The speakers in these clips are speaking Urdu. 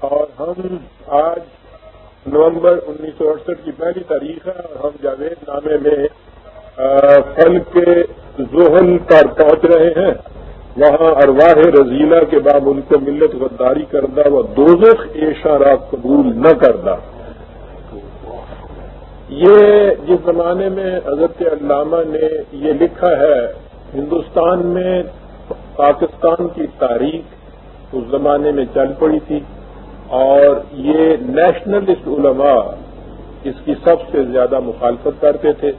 اور ہم آج نومبر انیس سو اڑسٹھ کی پہلی تاریخ ہے اور ہم جاوید نامے میں فل کے زحل پر پہنچ رہے ہیں۔ وہاں ارواہ رضیلہ کے بعد ان کو ملت غداری کردہ و دوزخ اشارہ قبول نہ کردہ۔ یہ جس زمانے میں حضرت علامہ نے یہ لکھا ہے، ہندوستان میں پاکستان کی تاریخ اس زمانے میں چل پڑی تھی اور یہ نیشنلسٹ علماء اس کی سب سے زیادہ مخالفت کرتے تھے۔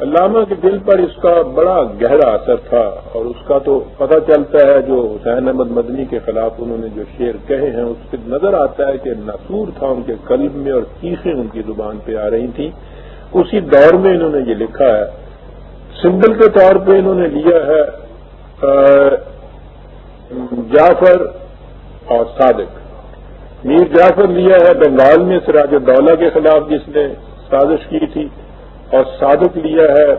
علامہ کے دل پر اس کا بڑا گہرا اثر تھا اور اس کا تو پتہ چلتا ہے جو حسین احمد مدنی کے خلاف انہوں نے جو شعر کہے ہیں، اس سے نظر آتا ہے کہ نصور تھا ان کے قلب میں اور چیخیں ان کی زبان پہ آ رہی تھیں۔ اسی دور میں انہوں نے یہ لکھا ہے۔ سمبل کے طور پہ انہوں نے لیا ہے جعفر اور صادق۔ میر جعفر لیا ہے بنگال میں، سراج الدولہ کے خلاف جس نے سازش کی تھی، اور صادق لیا ہے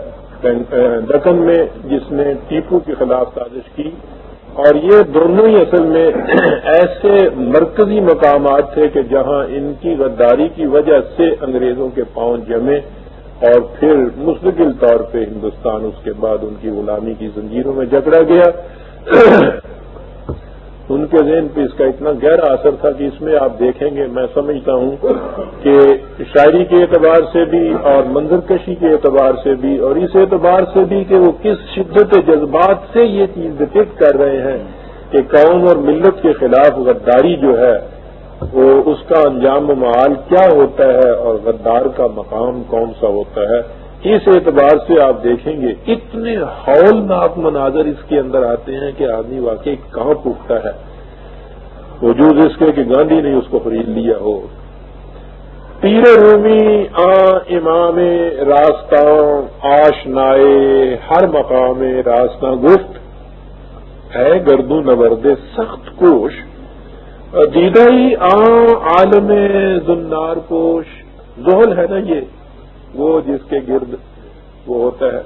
دکن میں جس نے ٹیپو کے خلاف سازش کی۔ اور یہ دونوں ہی اصل میں ایسے مرکزی مقامات تھے کہ جہاں ان کی غداری کی وجہ سے انگریزوں کے پاؤں جمے اور پھر مستقل طور پہ ہندوستان اس کے بعد ان کی غلامی کی زنجیروں میں جکڑا گیا۔ ان کے ذہن پہ اس کا اتنا گہرا اثر تھا کہ اس میں آپ دیکھیں گے، میں سمجھتا ہوں کہ شاعری کے اعتبار سے بھی اور منظر کشی کے اعتبار سے بھی اور اس اعتبار سے بھی کہ وہ کس شدت جذبات سے یہ چیز ڈپکٹ کر رہے ہیں کہ قوم اور ملت کے خلاف غداری جو ہے، وہ اس کا انجام و معال کیا ہوتا ہے اور غدار کا مقام کون سا ہوتا ہے؟ اس اعتبار سے آپ دیکھیں گے، اتنے ہولناک مناظر اس کے اندر آتے ہیں کہ آدمی واقعی کہاں پوکھتا ہے۔ وجود اس کے کہ گاندھی نے اس کو خرید لیا ہو۔ پیر رومی، آ، امام راستہ آشنائے، ہر مقام راستہ گفت ہے گردو نورد سخت کوش دیدائی آ، عالم زنار پوش زحل ہے نا یہ۔ وہ جس کے گرد وہ ہوتا ہے،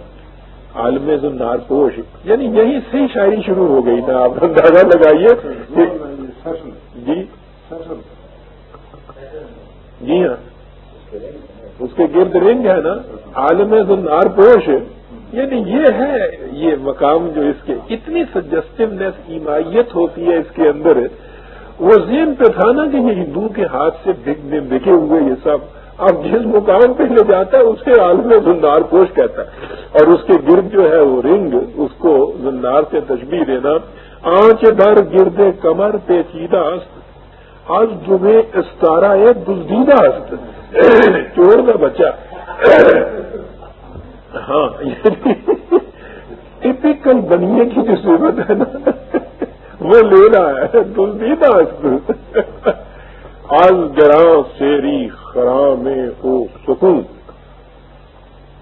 عالم زنار پوش۔ یعنی یہی سے شاعری شروع ہو گئی نا، آپ اندازہ لگائیے جی؟ جی ہاں۔ اس کے گرد رنگ ہے نا، عالم زنار پوش۔ یعنی یہ ہے، یہ مقام جو اس کے اتنی سجسٹونیس ایمائیت ہوتی ہے اس کے اندر۔ وہ ذہن پہ تھا نا کہ یہ ہندو کے ہاتھ سے بکے ہوئے یہ سب۔ اب جس مقام پہ لے جاتا ہے، اسے عالم زندار پوش کہتا ہے۔ اور اس کے گرد جو ہے وہ رنگ، اس کو زندار سے تشبیح دینا۔ آنچ در گرد کمر پیچیدہ است آج جمعے استارا ہے دزدیدہ است۔ چور کا بچہ ہاں یعنی ٹپیکل بنیے کی جو صورت ہے نا۔ وہ لے رہا ہے، دزدیدہ است۔ آج گراں شیری خرام او سکون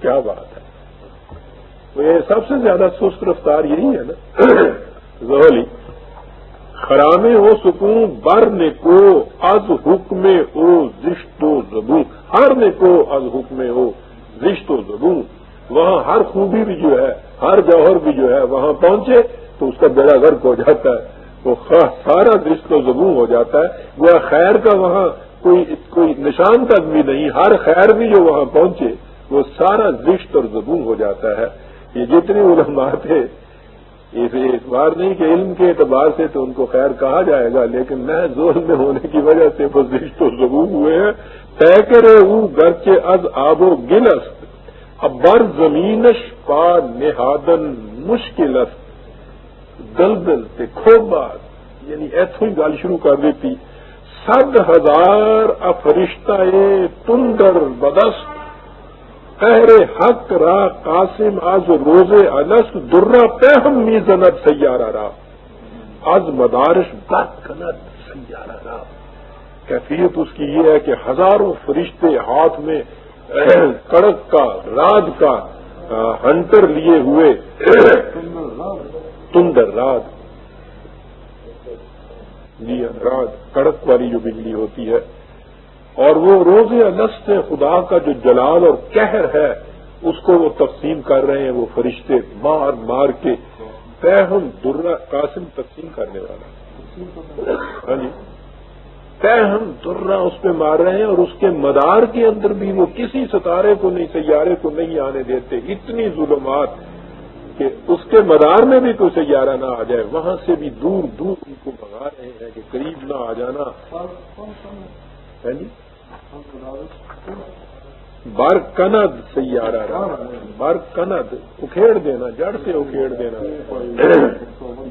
کیا بات ہے؟ یہ سب سے زیادہ سست رفتار یہی ہے نا۔ زہلی خرام ہو سکون بر نے کو از حکم او زشت و زبوں ہر نے کو از حکم ہو زشت و زبوں وہاں ہر خوبی بھی جو ہے، ہر جوہر بھی جو ہے، وہاں پہنچے تو اس کا بیڑا غرق ہو جاتا ہے۔ وہ سارا زشت و زبوں ہو جاتا ہے۔ وہ خیر کا وہاں کوئی کوئی نشان تک بھی نہیں، ہر خیر بھی جو وہاں پہنچے، وہ سارا زشت اور زبون ہو جاتا ہے۔ یہ جتنے علماء تھے، اس بار نہیں کہ علم کے اعتبار سے تو ان کو خیر کہا جائے گا، لیکن نہ زور میں ہونے کی وجہ سے وہ زشت و زبون ہوئے ہیں۔ طے کرے او گرچے از آب و گلست اب بر زمینش پا نہادن مشکل دل دل سے خوب بات یعنی ایسو ہی گال شروع کر دیتی۔ صد ہزار افرشتہ تندر بدست، قہر حق را قاسم از روز انس درا پہم میزنت سیارہ را۔ از مدارش بد کنت سیارہ را۔ کیفیت اس کی یہ ہے کہ ہزاروں فرشتے ہاتھ میں کڑک کا، راد کا ہنٹر لیے ہوئے۔ تندر راد جی رات کڑک والی جو بجلی ہوتی ہے، اور وہ روز انست خدا کا جو جلال اور قہر ہے، اس کو وہ تقسیم کر رہے ہیں، وہ فرشتے مار مار کے فہم درا قاسم تقسیم کرنے والا ہاں جی۔ ہم درا اس پہ مار رہے ہیں اور اس کے مدار کے اندر بھی وہ کسی ستارے کو نہیں، سیارے کو نہیں آنے دیتے۔ اتنی ظلمات کہ اس کے مدار میں بھی کوئی سیارہ نہ آ جائے، وہاں سے بھی دور دور ان کو بگا رہے ہیں کہ قریب نہ آ جانا۔ ہاں جی؟ بار کند سیارہ بار کند اکھیڑ دینا، جڑ سے اکھیڑ دینا۔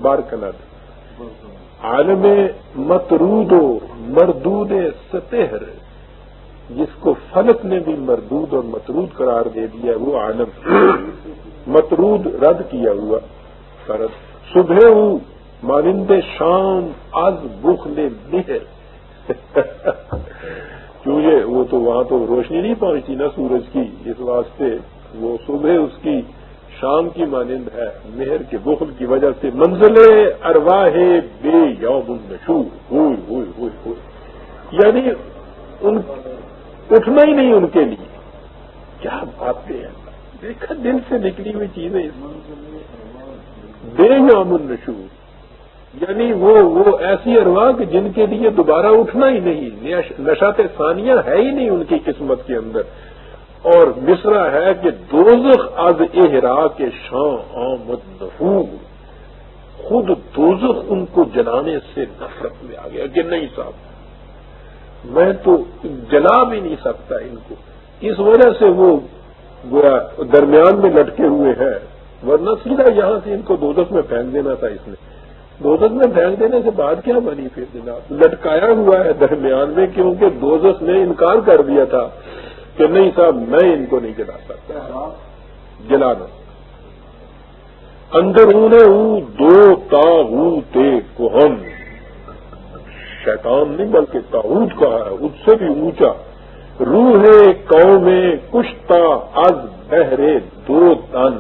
بار کند عالم مترود و مردود ستہر جس کو فلک نے بھی مردود اور مترود قرار دے دیا، وہ عالم۔ مترود رد کیا ہوا۔ فرد صبح ہوں، مانند شام، از بخل مہر کیونکہ وہ تو وہاں تو روشنی نہیں پہنچتی نا سورج کی۔ اس واسطے وہ صبح اس کی شام کی مانند ہے، مہر کے بخل کی وجہ سے۔ منزل ارواہ بے یوم مشہور ہوئی ہوئی ہوئی ہوئی یعنی ان، اٹھنا ہی نہیں ان کے لیے۔ کیا باتیں ہیں؟ دیکھا دل سے نکلی ہوئی چیزیں بے یوم نشور۔ یعنی وہ وہ ایسی ارواح کہ جن کے لیے دوبارہ اٹھنا ہی نہیں نشات ثانیہ ہے ہی نہیں ان کی قسمت کے اندر۔ اور مصرا ہے کہ دوزخ از احرا کے شاہ آمد نفور۔ خود دوزخ ان کو جلانے سے نفرت میں آ گیا کہ نہیں صاحب۔ میں تو جلا بھی نہیں سکتا ان کو۔ اس وجہ سے وہ درمیان میں لٹکے ہوئے ہیں، ورنہ سیدھا یہاں سے ان کو دوزخ میں پھینک دینا تھا اس نے۔ دوزخ میں پھینک دینے سے بعد کیا بنی پھر جناب؟ لٹکایا ہوا ہے درمیان میں کیونکہ دوزخ نے انکار کر دیا تھا کہ نہیں صاحب، میں ان کو نہیں جلا سکتا۔ جلانا اندرون ہوں دو تا ہوں تے شیطان نہیں بلکہ تاؤت کہا ہے اس سے بھی اونچا۔ روح قوم میں کشتا از بہرے دو تن.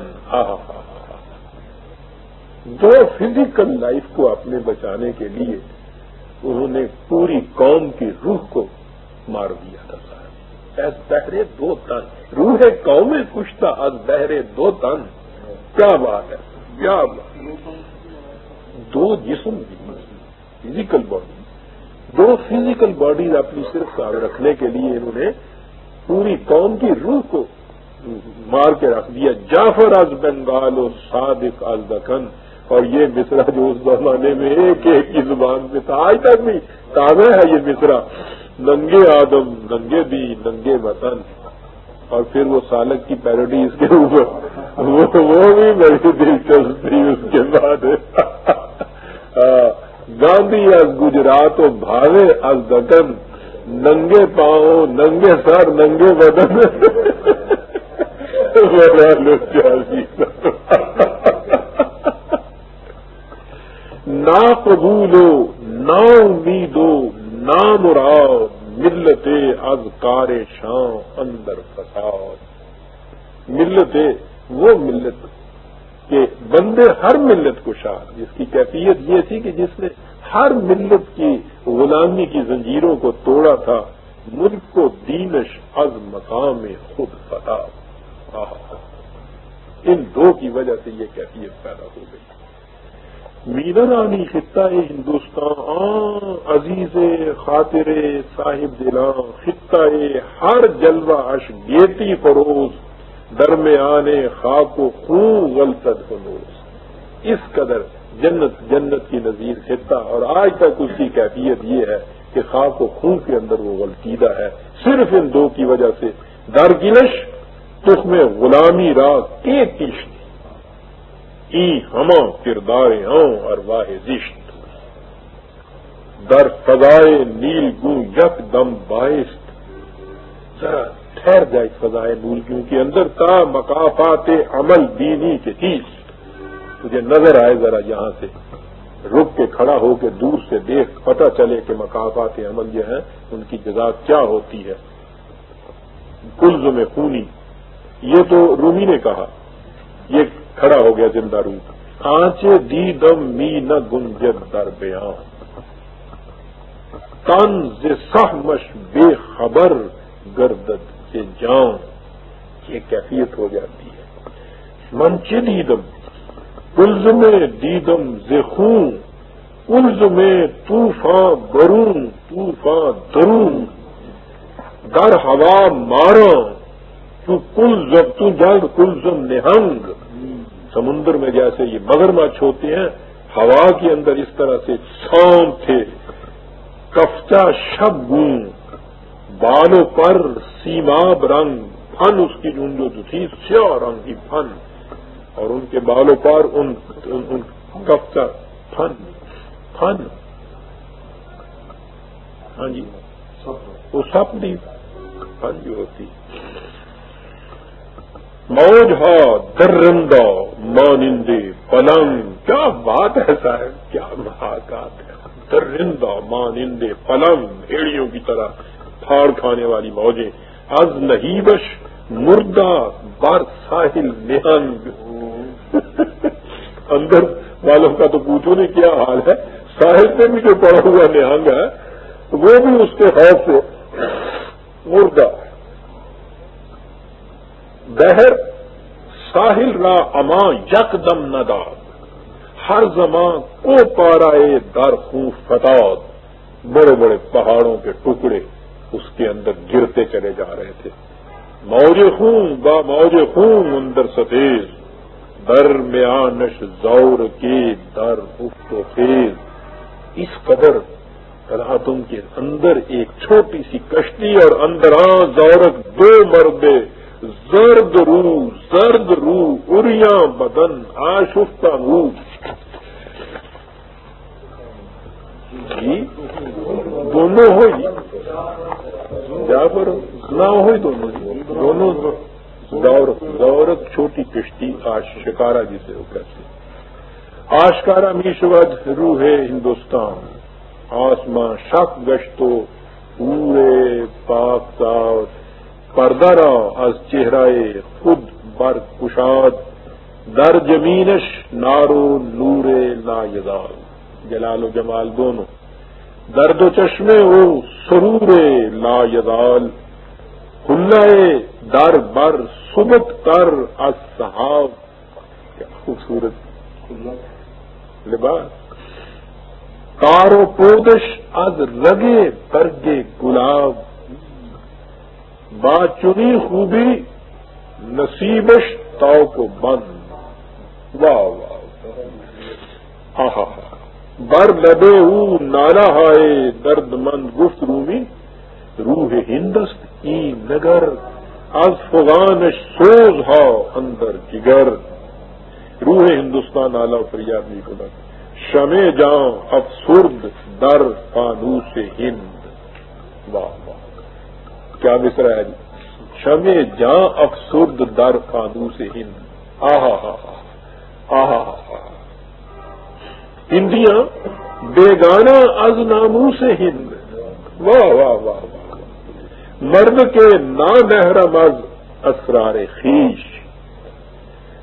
دو فزیکل لائف کو اپنے بچانے کے لیے انہوں نے پوری قوم کی روح کو مار دیا تھا. بہرے دو تن. روح قوم کشتا از بہرے دو تن. کیا بات ہے؟ کیا بات دو جسم فزیکل باڈی دو فزیکل باڈیز اپنی صرف رکھنے کے لیے انہوں نے پوری قوم کی روح کو مار کے رکھ دیا۔ جعفر از بنگال و صادق از دکن۔ اور یہ مصرا جو اس زمانے میں ایک ایک کی زبان میں تھا، آج تک بھی تازہ ہے یہ مصرا ننگے آدم، ننگے بھی ننگے وطن۔ اور پھر وہ سالک کی پیروڈی اس کے اوپر۔ وہ بھی بڑی دلچسپ تھی اس کے بعد۔ ہاں۔ گاندھی از گجرات و بھاوے از دکن ننگے پاؤں، ننگے سر، ننگے بدن۔ نا قبولو، نا امیدو نام راؤ ملت از کار شاہ اندر فساد۔ ملت، وہ ملت کہ بندے ہر ملت کو شاہ، جس کی کیفیت یہ تھی کہ جس نے ہر ملت کی غلامی کی زنجیروں کو توڑا تھا، ملک کو دینش از مقام خود پتا ان دو کی وجہ سے یہ کیفیت پیدا ہو گئی۔ رانی خطہ ہندوستان عزیز خاطر صاحب دلاں خطہ ہر جلوہ اش گیتی فروز۔ درمیان خاک و خون غلطت فروز اس قدر جنت جنت کی نظیر خطہ اور آج تک اس کی کیفیت یہ ہے کہ خاک و خون کے اندر وہ غلطیدہ ہے۔ صرف ان دو کی وجہ سے درگنش تخم غلامی راہ کے تیشن ای ہما کردار ہوں اور واہ زشت۔ در فضائے نیل گو یک دم باعث ذرا ٹھہر جائے فضائے نول گوں کے اندر، تا مقافات عمل دینی کے تیس تجھے نظر آئے ذرا یہاں سے۔ رک کے کھڑا ہو کے دور سے دیکھ، پتہ چلے کہ مقافات عمل جو ہیں، ان کی جزا کیا ہوتی ہے۔ کلز میں خونی۔ یہ تو رومی نے کہا۔ یہ کھڑا ہو گیا زندہ روپ آنچے دی دم می نہ گنجر در بیان۔ تن سہ مش بے خبر گردد۔ سے جان یہ کیفیت ہو جاتی ہے۔ منچ دیدم کلز میں دیدم خون کلز میں طوفان برون طوفان درون۔ در ہوا مارا تو کل جب تو جگ کلزم نہنگ۔ سمندر میں جیسے یہ مگر مچھ ہوتے ہیں، ہوا کے اندر اس طرح سے سام تھے۔ کفتا شب گون۔ بالوں پر سیماب رنگ فن اس کی جن جو تھی سیاہ رنگ کی فن اور ان کے بالوں پر ان, ان, ان فن فن ہاں جی۔ وہ سپ نہیں۔ فن جو ہوتی موج ہا درندہ مانندے پلنگ۔ کیا بات ہے صاحب؟ کیا محاقات ہے۔ درندہ مانندے پلنگ بھیڑیوں کی طرح۔ پھاڑ کھانے والی موجیں۔ از نہیبش مردہ بار ساحل نہنگ اندر والوں کا تو پوچھو نہیں کیا حال ہے۔ ساحل میں بھی جو پڑا ہوا نہنگ ہے، وہ بھی اس کے خوف سے۔ مردہ۔ بہر ساحل را اما یک دم نداد۔ ہر زمان کو پارائے در خون فتاد۔ بڑے بڑے پہاڑوں کے ٹکڑے۔ اس کے اندر گرتے چلے جا رہے تھے۔ موج خون، با موج خون اندر سفید در میانش زور کے در افت و خیز۔ اس قدر راتوں کے اندر ایک چھوٹی سی کشتی اور اندراں زورک دو مردے زرد رو زرد رو اریا بدن آشفتہ رو جی دونوں ہوئی۔ جا پر نہ ہوئی دونوں جی۔ دونوں زورت چھوٹی کشتی آش شکارا جی جسے ہو کیسے آشکارا میشود روح ہندوستان۔ آسمان شک گشتو، پورے پاک ساؤتھ پردہ را از چہرائے خود بر کشاد در جمینش نارو نور لا یزال جلال و جمال دونوں۔ درد و چشمے او سرور لا یزال۔ کھلائے در بر سبک تر از صحاب کیا خوبصورت لباس۔ کارو پودش از رگے برگے گلاب۔ با چنی خوبی نصیبش تاؤ کو بند۔ واہ واہ بر لبے او نالا ہائے، درد مند گفت رومی روح ہندست ای نگر، از فغان سوز ہا اندر جگر۔ روح ہندوستان آلہ فریاد نہیں کنا شمے جاں افسرد، در فانو سے ہند۔ واہ واہ۔ کیا مصرا ہے جی؟ شم جاں افسرد، در فادو سے ہند۔ آہا ہا آہا ہا ہندیاں بیگانہ از نامو سے ہند۔ واہ واہ واہ واہ۔ مرد کے نا محرم از اسرار خیش۔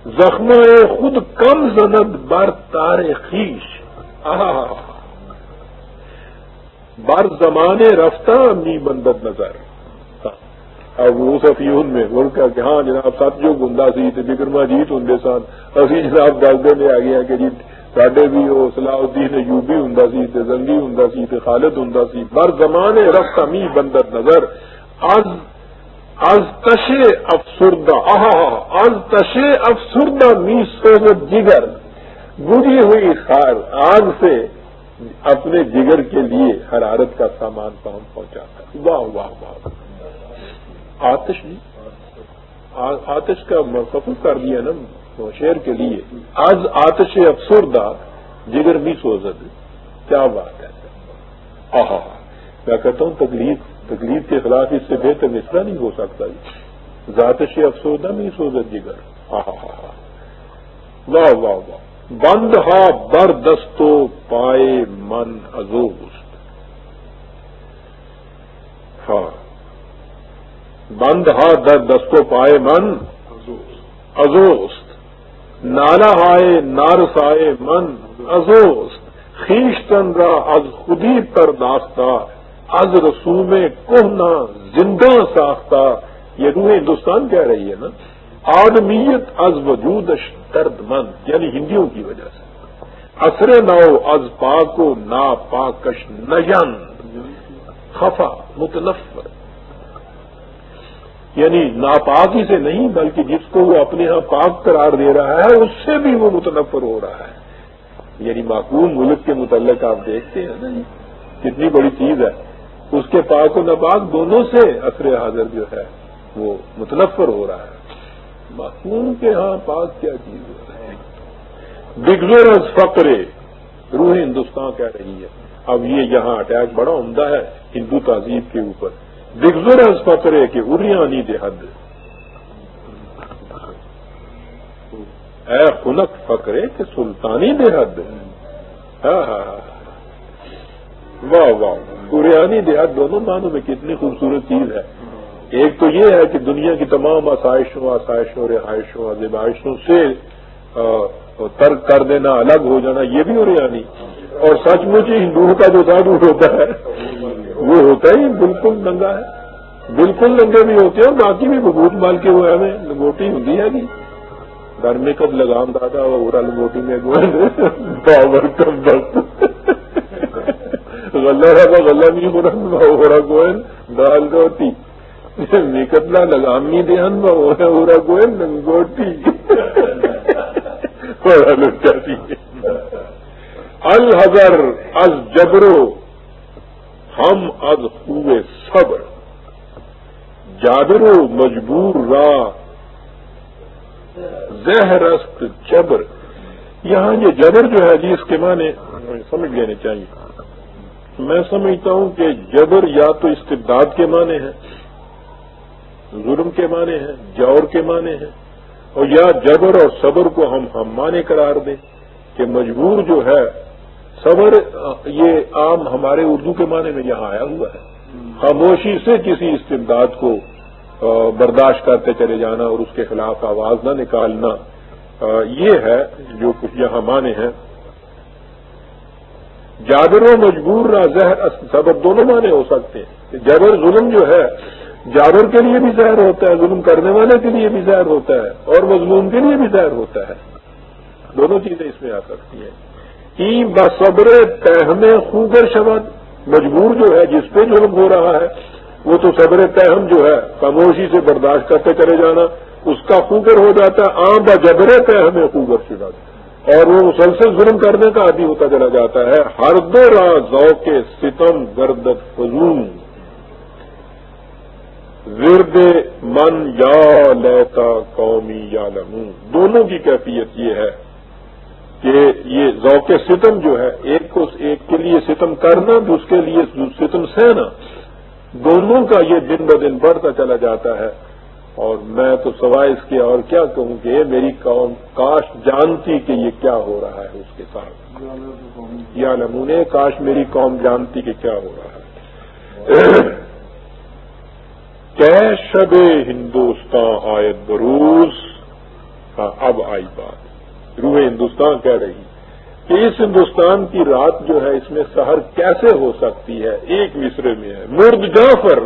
زخم خود کم زند بر تار خیش۔ آہا بر زمانے رفتہ می بندد نظر۔ اب وہ سفیون میں ملک کہ ہاں جناب سات جو گندا سی بکرما جیت ہوں سن ابھی جناب دستے میں آ گیا کہ جی سڈے بھی وہ سلاح الدین یوبی ہوں سی زنگی ہوں سی خالد ہوں سی، بر زمانے رفت می بندر نظر، از از تشے افسردہ از تشے افسردہ می سوزت جگر گری ہوئی خار، آگ سے اپنے جگر کے لیے حرارت کا سامان پہنچاتا واہ واہ واہ۔ آتش جی، نہیں آتش کا مرکف کر دیا نا۔ شیر کے لیے آج آتش افسردہ جگر بھی سوزد۔ کیا بات ہے؟ آہا۔ میں کہتا ہوں تکلیف تکلیف کے خلاف اس سے بہتر مصرا نہیں ہو سکتا۔ جی ذاتش افسردہ نہیں سوزد جگر۔ آہا۔ ہا واہ واہ واہ۔ بند ہا بر دستو پائے من ازوست۔ ہاں۔ بند ہا در دستو پائے من ازوست۔ نالا ہائے، نار سائے، من ازوست خیش تن را از خودی پر داستہ از رسوم کوہنا زندہ ساختہ۔ یہ روح ہندوستان کہہ رہی ہے نا۔ آدمیت از وجود درد مند یعنی ہندیوں کی وجہ سے۔ اثر نو از پاکو نا پاکش نجن خفا، متنفر۔ یعنی ناپاکی سے نہیں، بلکہ جس کو وہ اپنے ہاں پاک قرار دے رہا ہے، اس سے بھی وہ متنفر ہو رہا ہے۔ یعنی معقوم ملک کے متعلق آپ دیکھتے ہیں نا، کتنی بڑی چیز ہے۔ اس کے پاک و ناپاک دونوں سے اثر حاضر جو ہے، وہ متنفر ہو رہا ہے۔ معقوم کے ہاں پاک کیا چیز ہے؟ بگزور از فقرے، روح ہندوستان کہہ رہی ہے۔ اب یہ یہاں اٹیک بڑا عمدہ ہے، ہندو تہذیب کے اوپر۔ بگزور از فقرے کہ اریانی دہد اے خنک فقرے کہ سلطانی دہد واہ واہ اریانی دہد دونوں معنوں میں کتنی خوبصورت چیز ہے ایک تو یہ ہے کہ دنیا کی تمام آسائشوں آسائشوں رہائشوں زبائشوں سے ترک کر دینا الگ ہو جانا یہ بھی ہو اور سچ مچ ہندوؤں کا جو سادھو ہوتا ہے وہ ہوتا ہی بالکل ننگا ہے۔ بالکل ننگے بھی ہوتے ہیں اور باقی بھی ببوت مال کے وہ ہمیں لنگوٹی ہوں ہے جی۔ گھر میں کب لگام دادا وہ لنگوٹی میں پاور کم غلہ رہا غلہ نہیں ہو رہا ہو رہا گوئن دال گوٹی نکتلا لگامی دہن ہو رہا گوئن لنگوٹی۔ الحضر از جبرو ہم از ہوئے صبر جابرو مجبور را زہرست جبر۔ یہاں یہ جبر جو ہے جی اس کے معنی، سمجھ لینے چاہیے۔ میں سمجھتا ہوں کہ جبر یا تو استبداد کے معنی ہے، ظلم کے معنی ہے، جور کے معنی ہے، اور یا جبر اور صبر کو ہم ہم مانے قرار دیں کہ مجبور جو ہے صبر یہ عام ہمارے اردو کے معنی میں یہاں آیا ہوا ہے۔ خاموشی سے کسی استمداد کو برداشت کرتے چلے جانا اور اس کے خلاف آواز نہ نکالنا یہ ہے جو کچھ یہاں مانے ہیں۔ جابر و مجبور نہ زہر صبر دونوں معنی ہو سکتے ہیں۔ جبر ظلم جو ہے جانور کے لیے بھی زہر ہوتا ہے، ظلم کرنے والے کے لیے بھی زہر ہوتا ہے اور مضمون کے لیے بھی زہر ہوتا ہے۔ دونوں چیزیں اس میں آ سکتی ہیں۔ ای بصبر تہم خوگر شبد مجبور جو ہے، جس پہ ظلم ہو رہا ہے، وہ تو صبر تہم جو ہے، خاموشی سے برداشت کرتے چلے جانا۔ اس کا خوگر ہو جاتا ہے عام بجبر تہم خوگر شبد اور وہ مسلسل ظلم کرنے کا عادی ہوتا چلا جاتا ہے۔ ہر دو راہ ذوق ستم، گردت، فضول۔ ورد من یا لیتا قومی یا لمون دونوں کی کیفیت یہ ہے۔ کہ یہ ذوق ستم جو ہے، ایک کو ایک کے لیے ستم کرنا، دوسرے لیے ستم سہنا۔ دونوں کا یہ دن ب دن بڑھتا چلا جاتا ہے۔ اور میں تو سوائے اس کے اور کیا کہوں کہ میری قوم کاش جانتی کہ یہ کیا ہو رہا ہے اس کے ساتھ۔ یا نمونے کاش میری قوم جانتی کہ کیا ہو رہا ہے۔ شب ہندوستان آیت بروس ہاں، اب آئی بات۔ روح ہندوستان کہہ رہی کہ اس ہندوستان کی رات جو ہے اس میں سحر کیسے ہو سکتی ہے؟ ایک مصرے میں ہے۔ مرد جعفر،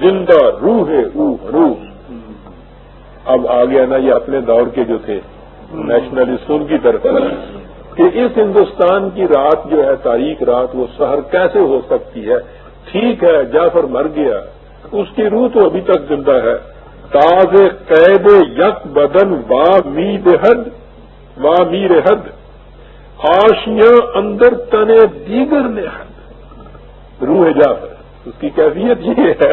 زندہ روح اوہ روح اب آ گیا نا یہ اپنے دور کے جو تھے نیشنلسٹوں کی طرف۔ کہ اس ہندوستان کی رات جو ہے، تاریخ رات، وہ سحر کیسے ہو سکتی ہے؟ ٹھیک ہے، جعفر مر گیا۔ اس کی روح تو ابھی تک زندہ ہے۔ تاز قید یک بدن وا میر حد میر حد آشیاں اندر تنے دیگر نے حد۔ روح جا اس کی کیفیت یہ ہے۔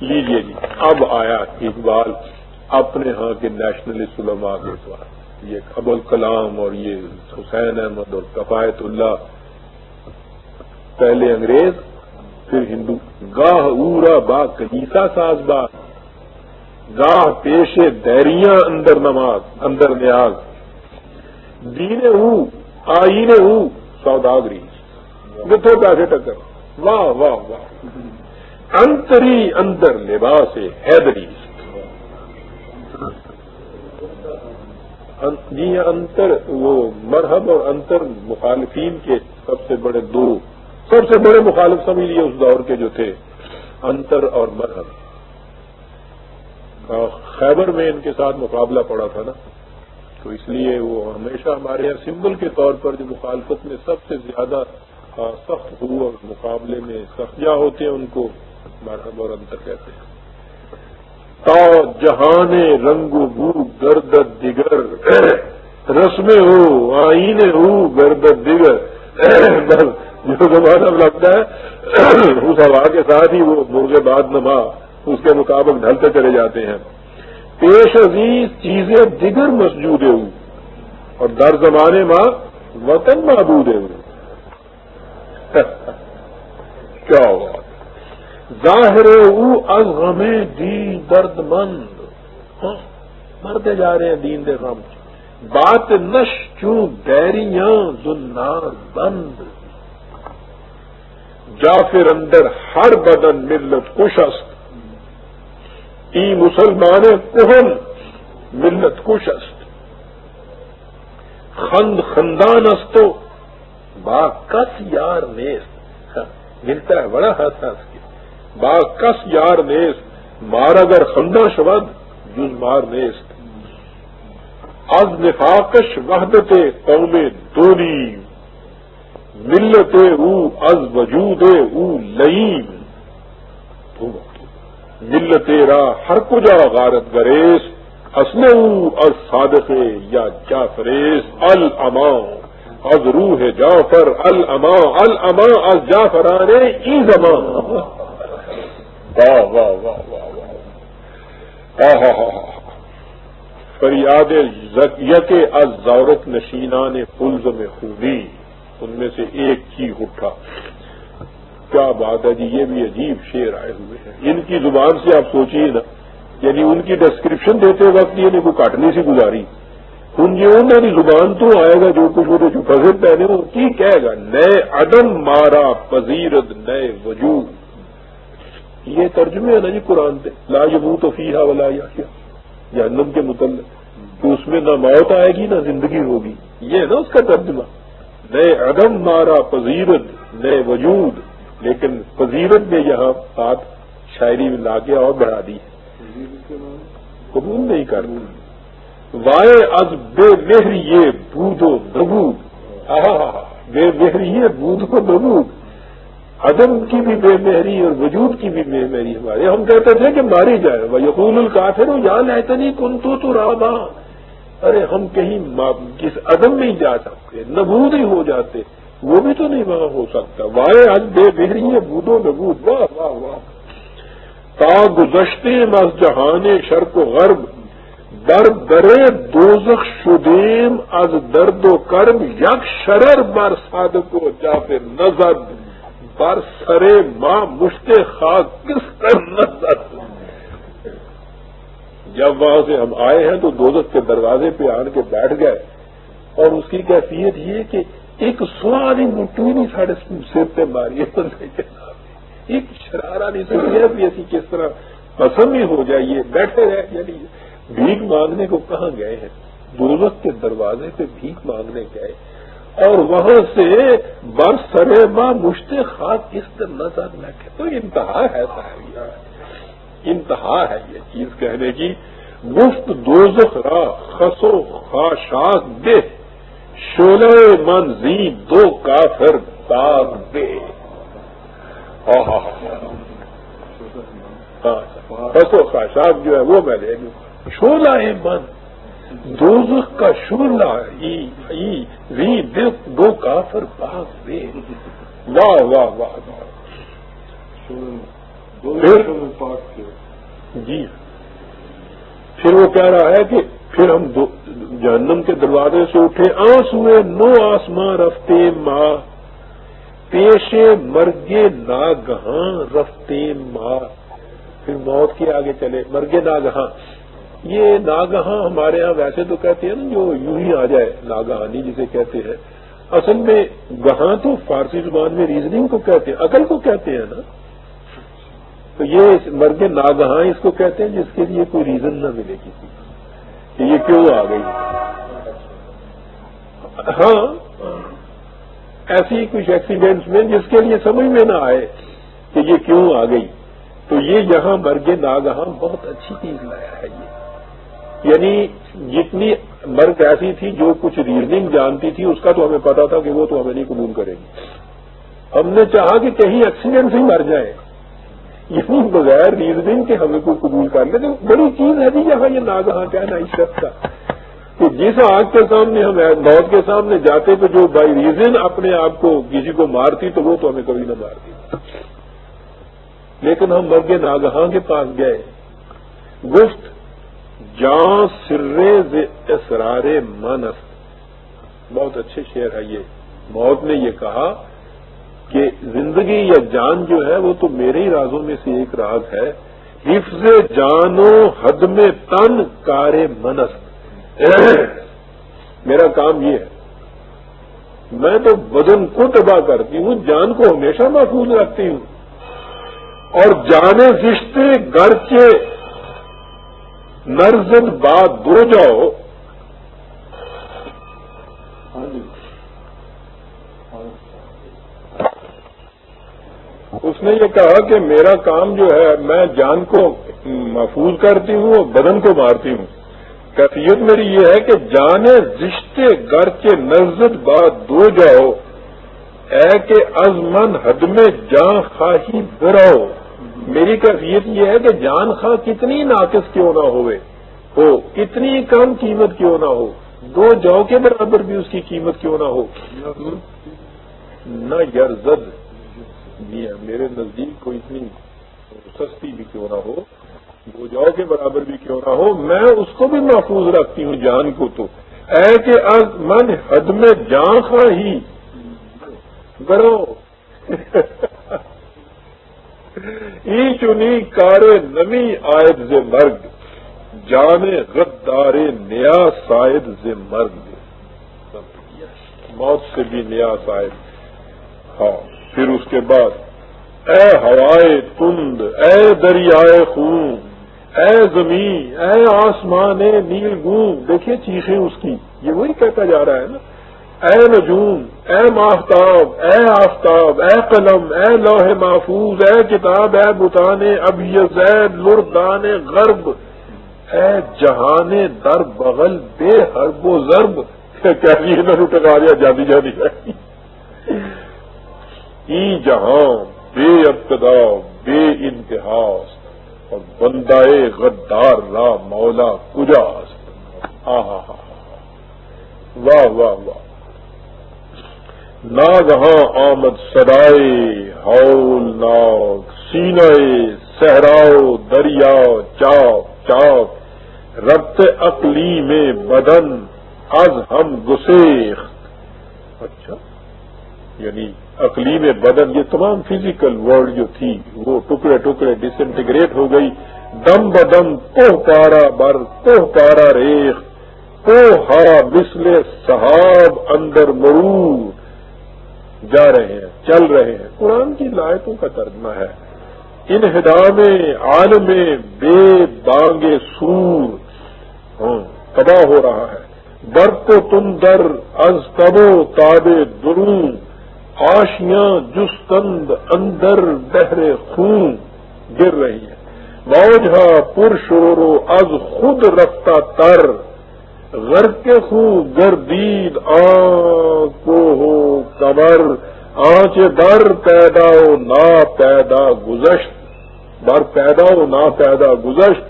لیجیے جی اب آیا اقبال اپنے ہاں کے نیشنلسٹ علماء کے ساتھ۔ یہ ابو الکلام اور یہ حسین احمد اور کفایت اللہ۔ پہلے انگریز، پھر ہندو۔ گاہ اورا با کلیسا ساز با۔ گاہ پیشے دیریاں اندر نماز، اندر نیاز۔ دینے ہوں آئینے ہوں سوداگری۔ گتھے پیسے ٹکر۔ واہ واہ واہ۔ انتری اندر لباس حیدری۔ جی ہاں، انتر وہ مرحب اور انتر مخالفین کے سب سے بڑے دو، سب سے بڑے مخالف سمجھ لیے اس دور کے جو تھے۔ انتر اور مرحم خیبر میں ان کے ساتھ مقابلہ پڑا تھا نا، تو اس لیے وہ ہمیشہ ہمارے یہاں سمبل کے طور پر جو مخالفت میں سب سے زیادہ سخت ہو اور مقابلے میں سخجا ہوتے ہیں، ان کو مرحب اور انتر کہتے ہیں۔ تا جہان رنگ بو گرد دیگر۔ رسم ہو آئینے ہو گرد دیگر۔ جو زمانہ لگتا ہے، اس ہوا کے ساتھ ہی وہ مرغے بعد نما۔ اس کے مطابق ڈھلتے چلے جاتے ہیں۔ پیش عزیز چیزیں دیگر مسجود ہوئی اور در زمانے ماں وطن محبود ہوئی کیا ہوا ظاہر او از غمیں دی درد مند ہاں، مرتے جا رہے ہیں دین دے غم۔ بات نش چوں ڈیریاں زنار بند جا پھر اندر ہر بدن ملت کشست ای مسلمان کوہن ملت کشست خند خندان استو با کس یار نیست۔ ہاں، ملتا ہے، بڑا ہنس ہنس کے با کس یار نیست، مار اگر خندہ شبد جز مار نیست۔ از نفاقش وحدت قوم دونی ملت او از وجود او لئیم۔ ملت را ہر کجا غارت گریس اصل او از صادق یا جافریس الاما از روح جعفر الاما الاما از جعفران ای زمان. واہ واہ واہ واہ واہ فریاد یک از زورت نشینان فلز میں خوبی، ان میں سے ایک چیخ اٹھا. کیا بات ہے جی یہ بھی عجیب شیر آئے ہوئے ہیں۔ ان کی زبان سے آپ سوچیے نا یعنی ان کی ڈسکرپشن دیتے وقت یہ نہیں کاٹنی سی گزاری۔ ان کی میری زبان تو آئے گا جو کچھ جو فضل پہنے ہو کی کہے گا، نئے عدم مارا پذیرت، نئے وجود۔ یہ ترجمے ہے نا جی قرآن پہ۔ لا یبو تو فیحا ولا یا کیا جہنم کے متعلق۔ تو اس میں نہ موت آئے گی، نہ زندگی ہوگی۔ یہ ہے نا اس کا ترجمہ۔ نئے عدم مارا پذیرت، نئے وجود۔ لیکن پذیرت میں یہاں بات شاعری میں لا کے اور بڑھا دی قبول نہیں کر وائے از بے مہری یہ بود و نبود بے مہری یہ بود و نبود عدم کی بھی بے مہری اور وجود کی بھی بے مہری ہمارے۔ ہم کہتے تھے کہ ماری جائے۔ وہ یقول القافر ہو یا لہتنی کن تو تو رابا ارے، ہم کہیں کس عدم میں ہی جا سکتے، نبود ہی ہو جاتے۔ وہ بھی تو نہیں وہاں ہو سکتا۔ وائے آج بے بہری ہے بودو نبود واہ واہ واہ۔ تا گزشتے مس جہان شرق و غرب، در درے دوزخ شدیم از درد و کرم یک شرر بر صادق و جا نظر، بر سرے ماں مشت خاک کس طرح نظر۔ جب وہاں سے ہم آئے ہیں تو دوزخ کے دروازے پہ آن کے بیٹھ گئے۔ اور اس کی کیفیت یہ کہ ایک سواری مٹو نہیں ساڑھے سر پہ ماری ایک شرارا نہیں سکتی بھی ایسی کس طرح پسند ہی ہو جائیے، بیٹھے رہ یعنی بھیک مانگنے کو کہاں گئے ہیں؟ دولت کے دروازے پہ بھیک مانگنے گئے۔ اور وہاں سے برس سرے ماں مشتے خاک کس طرح نظر نہ کہ تو انتہا ہے صاحب انتہا ہے یہ چیز کہنے کی۔ مفت دوزخ را خسو خاشاک دے شولہ منزی دو کافر باغ دے۔ خسو خاشاک جو ہے وہ میں لے لوں۔ شولہ بند دوزخ کا شولہ ری دو کافر باغ دے۔ واہ واہ واہ واہ۔ جی۔ پھر وہ کہہ رہا ہے کہ پھر ہم جہنم کے دروازے سے اٹھے آس ہوئے نو آسماں رفتے ماں، پیشے مرگے ناگہاں رفتے ماں۔ پھر موت کے آگے چلے، مرگے ناگہاں۔ یہ ناگہاں ہمارے ہاں ویسے تو کہتے ہیں نا جو یوں ہی آ جائے، ناگہانی جسے کہتے ہیں۔ اصل میں گہاں تو فارسی زبان میں ریزننگ کو کہتے ہیں، عقل کو کہتے ہیں نا۔ تو یہ مرگ ناگہاں اس کو کہتے ہیں جس کے لیے کوئی ریزن نہ ملے کسی کہ یہ کیوں آ گئی۔ ہاں ایسی کچھ ایکسیڈینٹس میں جس کے لیے سمجھ میں نہ آئے کہ یہ کیوں آ گئی۔ تو یہ یہاں مرگ ناگہاں بہت اچھی چیز لایا ہے یہ۔ یعنی جتنی مرد ایسی تھی جو کچھ ریزننگ جانتی تھی، اس کا تو ہمیں پتا تھا کہ وہ تو ہمیں نہیں قبول کرے گی۔ ہم نے چاہا کہ کہیں ایکسیڈنٹ سے مر جائے یعنی بغیر ریزننگ کے ہمیں کوئی قبول کر لے۔ تو بڑی چیز ہے جی یہاں یہ ناگہاں کہنا اس شخص کا کہ جس آگ کے سامنے ہم موت کے سامنے جاتے تو جو بائی ریزن اپنے آپ کو کسی کو مارتی تو وہ تو ہمیں کبھی نہ مارتی۔ لیکن ہم مرگ ناگہاں کے پاس گئے۔ گفت جان سرے اسرار منس بہت اچھے شعر ہے یہ۔ موت نے یہ کہا کہ زندگی یا جان جو ہے وہ تو میرے ہی رازوں میں سے ایک راز ہے۔ حفظ جانو حد میں تن کار منس میرا کام یہ ہے۔ میں تو بدن کو تباہ کرتی ہوں، جان کو ہمیشہ محفوظ رکھتی ہوں۔ اور جانے رشتے گھر کے نرزد بات دو جاؤ اس نے یہ کہا کہ میرا کام جو ہے، میں جان کو محفوظ کرتی ہوں اور بدن کو مارتی ہوں۔ کیفیت میری یہ ہے کہ جانے رشتے گھر کے نزد بات دو جاؤ۔ اے کہ ازمن حد میں جان خواہی براؤ میری کیفیت یہ ہے کہ جان خواہ کتنی ناقص کیوں نہ ہوئے۔ ہو کتنی کم قیمت کیوں نہ ہو۔ دو جو کے برابر بھی اس کی قیمت کیوں نہ ہو۔ نہ یرزد۔ میرے نزدیک کوئی اتنی سستی بھی کیوں نہ ہو دو جاؤ کے برابر بھی کیوں نہ ہو، میں اس کو بھی محفوظ رکھتی ہوں جان کو تو۔ اے کہ من حد میں جان خواہی کرو ای چنی کار نمی آئد ز مرگ، جان غدار نیا شاید ز مرگ۔ موت سے بھی نیا شاید ہاں۔ پھر اس کے بعد، اے ہوائے تند، اے دریائے خون، اے زمین، اے آسمان نیل گون دیکھیے چیخیں اس کی، یہ وہی کہتا جا رہا ہے نا، اے نجوم، اے مافتاب اے آفتاب، اے قلم، اے لوہ محفوظ، اے کتاب، اے بتان اب زید، لردان غرب، اے جہان در بغل، بے حرب و ضرب، کیا نہ ٹکا دیا جاتی جاتی ہے۔ ای جہاں، بے ابتدا، بے انتہاس اور بندائے غدار را مولا کجاس ہاں واہ واہ واہ۔ ناگہاں آمد سدائے ہول ناگ سینے صحراؤ دریا چاپ چاپ ربط اقلی میں بدن، از ہم گسیخ اچھا یعنی اقلیم بدن، یہ تمام فزیکل ورلڈ جو تھی، وہ ٹکڑے ٹکڑے ڈس انٹیگریٹ ہو گئی۔ دم بدم کوہ پارا بر کوہ پارا ریخ کو ہارا بسلے صحاب اندر مرور جا رہے ہیں، چل رہے ہیں۔ قرآن کی لائتوں کا ترجمہ ہے۔ انہدام عالم بے بانگ سور ہاں، تباہ ہو رہا ہے۔ برق کو تم در از تبو تابے درون۔ آشیاں جستند اندر بہر خون گر رہی ہے موجہ پر شورو از خود رفتہ تر غر کے خو گردید آ ہو کمر، آنچ بر پیدا و نا پیدا گزشت بر پیدا و نا پیدا گزشت،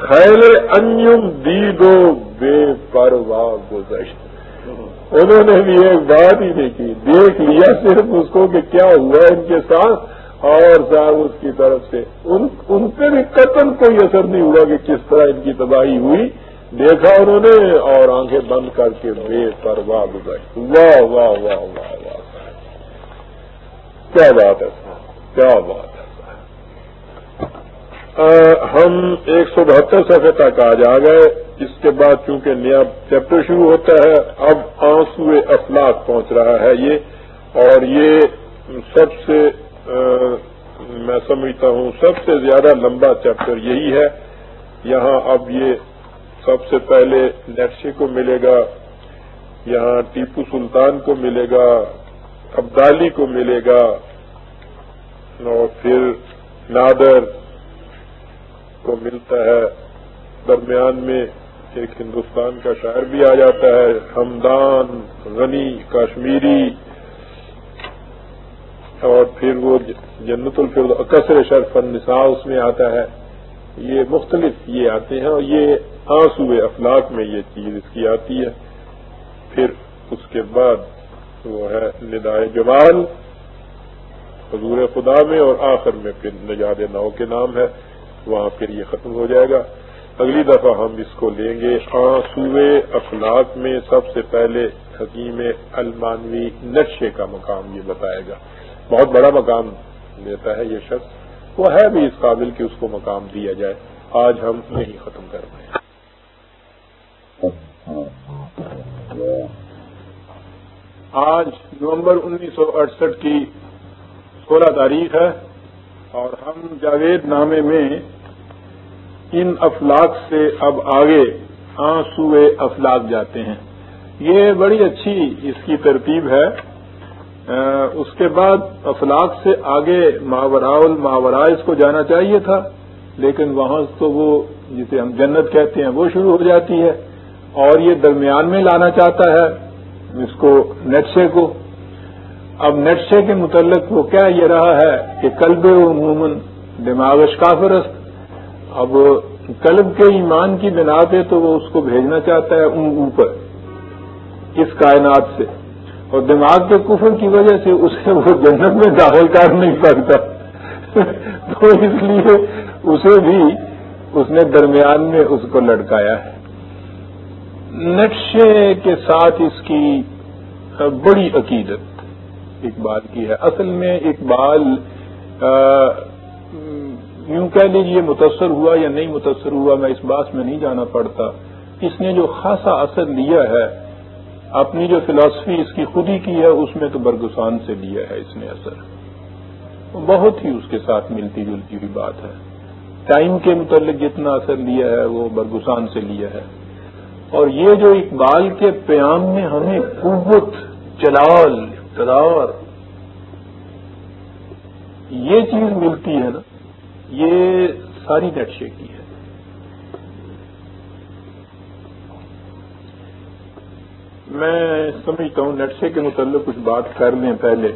خیل انیم دید و بے پرواہ گزشت۔ انہوں نے بھی ایک بات ہی نہیں کی دیکھ لیا صرف اس کو کہ کیا ہوا ان کے ساتھ، اور صاحب اس کی طرف سے۔ ان ان پہ بھی قتل کوئی اثر نہیں ہوا کہ کس طرح ان کی تباہی ہوئی۔ دیکھا انہوں نے اور آنکھیں بند کر کے بے پرواہ گزاری واہ واہ واہ واہ واہ۔ کیا بات ہے کیا بات ہے ہم ایک سو بہتر صفحے تک آج آ گئے۔ اس کے بعد چونکہ نیا چیپٹر شروع ہوتا ہے، اب آنسو افلاق پہنچ رہا ہے یہ۔ اور یہ سب سے میں سمجھتا ہوں سب سے زیادہ لمبا چیپٹر یہی ہے۔ یہاں اب یہ سب سے پہلے نیکشے کو ملے گا، یہاں ٹیپو سلطان کو ملے گا، ابدالی کو ملے گا، اور پھر نادر کو ملتا ہے۔ درمیان میں ایک ہندوستان کا شاعر بھی آ جاتا ہے ہمدان غنی، کاشمیری۔ اور پھر وہ جنت الفرد، اکثر شرف النساء اس میں آتا ہے۔ یہ مختلف یہ آتے ہیں اور یہ آنسو افلاق میں یہ چیز اس کی آتی ہے۔ پھر اس کے بعد وہ ہے ندائے جمال حضور خدا میں اور آخر میں پھر نجاد نو کے نام ہے۔ وہاں پھر یہ ختم ہو جائے گا۔ اگلی دفعہ ہم اس کو لیں گے آنسوے اخلاق میں سب سے پہلے حکیم المانوی نقشے کا مقام یہ بتائے گا۔ بہت بڑا مقام دیتا ہے یہ شخص۔ وہ ہے بھی اس قابل کہ اس کو مقام دیا جائے۔ آج ہم نہیں ختم کر رہے آج نومبر انیس سو اڑسٹھ کی سولہ تاریخ ہے اور ہم جاوید نامے میں ان افلاق سے اب آگے آنسو افلاق جاتے ہیں۔ یہ بڑی اچھی اس کی ترتیب ہے۔ اس کے بعد افلاق سے آگے ماورا الماورا اس کو جانا چاہیے تھا، لیکن وہاں تو وہ جسے ہم جنت کہتے ہیں، وہ شروع ہو جاتی ہے۔ اور یہ درمیان میں لانا چاہتا ہے اس کو نیٹسے کو۔ اب نیٹسے کے متعلق وہ کیا یہ رہا ہے کہ کلب عموماً دماغ کافرست اب کلب کے ایمان کی بنا پہ تو وہ اس کو بھیجنا چاہتا ہے اوپر، اس کائنات سے۔ اور دماغ کے کفر کی وجہ سے اسے وہ جنت میں داخل کر نہیں سکتا۔ تو اس لیے اسے بھی اس نے درمیان میں اس کو لڑکایا ہے۔ نقشے کے ساتھ اس کی بڑی عقیدت اقبال کی ہے۔ اصل میں اقبال یوں کہہ لیجیے متاثر ہوا یا نہیں متاثر ہوا، میں اس بات میں نہیں جانا پڑتا۔ اس نے جو خاصا اثر لیا ہے، اپنی جو فلاسفی اس کی خودی کی ہے، اس میں تو برگسان سے لیا ہے اس نے اثر۔ بہت ہی اس کے ساتھ ملتی جلتی ہوئی بات ہے۔ ٹائم کے متعلق جتنا اثر لیا ہے، وہ برگسان سے لیا ہے۔ اور یہ جو اقبال کے پیام میں ہمیں قوت، جلال، اقتدار، یہ چیز ملتی ہے نا۔ یہ ساری نقشے کی ہے۔ میں سمجھتا ہوں نقشے کے متعلق کچھ بات کر لیں پہلے،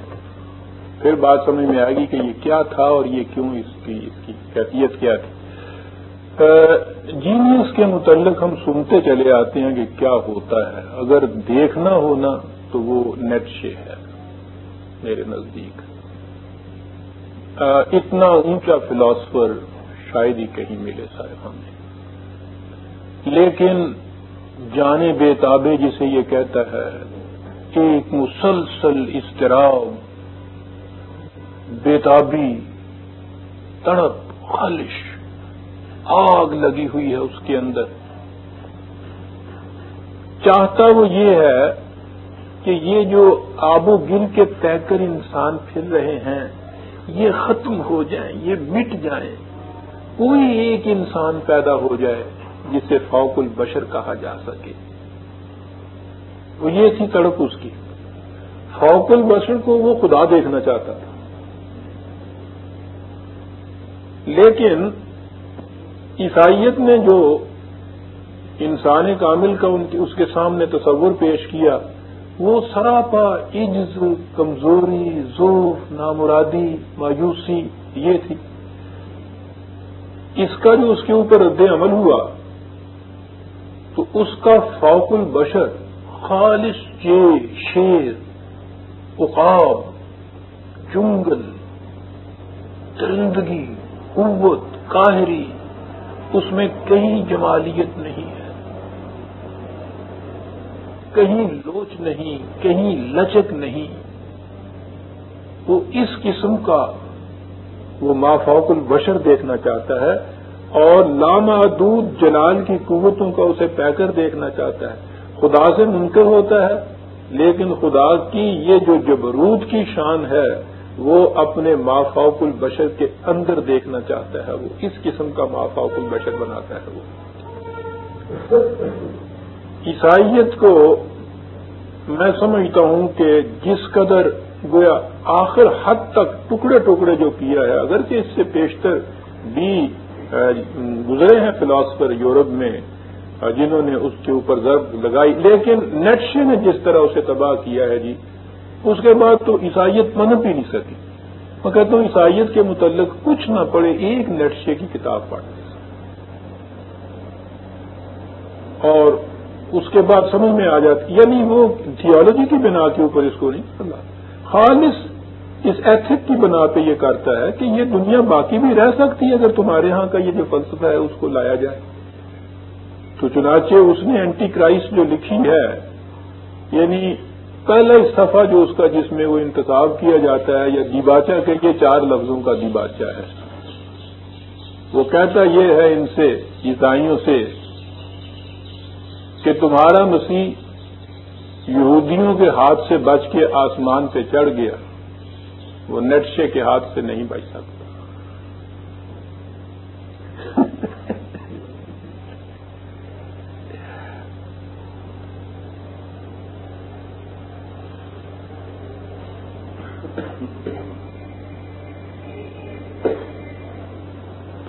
پھر بات سمجھ میں آئے گی کہ یہ کیا تھا اور یہ کیوں اس کی اس کی کیفیت کیا تھی۔ جینیس کے متعلق ہم سنتے چلے آتے ہیں کہ کیا ہوتا ہے۔ اگر دیکھنا ہونا تو وہ نقشے ہے، میرے نزدیک۔ اتنا اونچا فلاسفر شاید ہی کہیں ملے صاحب ہمیں لیکن جانے بے تابے جسے یہ کہتا ہے کہ ایک مسلسل استراب بےتابی تڑپ، خالش، آگ لگی ہوئی ہے اس کے اندر۔ چاہتا وہ یہ ہے کہ یہ جو آب و گل کے طے کر انسان پھر رہے ہیں یہ ختم ہو جائیں یہ مٹ جائیں کوئی ایک انسان پیدا ہو جائے جسے فوق البشر کہا جا سکے۔ وہ یہ تھی تڑپ اس کی۔ فوق البشر کو وہ خدا دیکھنا چاہتا تھا۔ لیکن عیسائیت نے جو انسان کامل کا اس کے سامنے تصور پیش کیا وہ سراپا عجز، کمزوری ذوف نامرادی، مایوسی، یہ تھی۔ اس کا جو اس کے اوپر رد عمل ہوا، تو اس کا فوق البشر، خالص جے شیر اقاب جنگل، درندگی، قوت کاہری اس میں کہیں جمالیت نہیں۔ کہیں لوچ نہیں، کہیں لچک نہیں۔ وہ اس قسم کا وہ مافوق البشر دیکھنا چاہتا ہے اور لامحدود جلال کی قوتوں کا اسے پیکر دیکھنا چاہتا ہے۔ خدا سے منکر ہوتا ہے، لیکن خدا کی یہ جو جبرود کی شان ہے، وہ اپنے مافوق البشر کے اندر دیکھنا چاہتا ہے۔ وہ اس قسم کا مافوق البشر بناتا ہے وہ۔ عیسائیت کو میں سمجھتا ہوں کہ جس قدر گویا آخر حد تک ٹکڑے ٹکڑے جو کیا ہے، اگرچہ اس سے پیشتر بھی گزرے ہیں فلاسفر یورپ میں جنہوں نے اس کے اوپر ضرب لگائی، لیکن نیٹشے نے جس طرح اسے تباہ کیا ہے جی اس کے بعد تو عیسائیت منت ہی نہیں سکی۔ میں کہتا ہوں عیسائیت کے متعلق کچھ نہ پڑے ایک نیٹشے کی کتاب پڑھنے اور اس کے بعد سمجھ میں آ جاتی یعنی وہ تھیولوجی کی بنا کے اوپر اس کو نہیں کرنا خالص اس ایتھک کی بنا پہ یہ کرتا ہے کہ یہ دنیا باقی بھی رہ سکتی ہے اگر تمہارے ہاں کا یہ جو فلسفہ ہے اس کو لایا جائے۔ تو چنانچہ اس نے اینٹی کرائسٹ جو لکھی ہے یعنی پہلا استفا جو اس کا جس میں وہ انتخاب کیا جاتا ہے، یا دیباچہ کے یہ چار لفظوں کا دیباچہ ہے۔ وہ کہتا یہ ہے ان سے عیسائیوں سے کہ تمہارا مسیح یہودیوں کے ہاتھ سے بچ کے آسمان پہ چڑھ گیا۔ وہ نٹشے کے ہاتھ سے نہیں بچ سکتا۔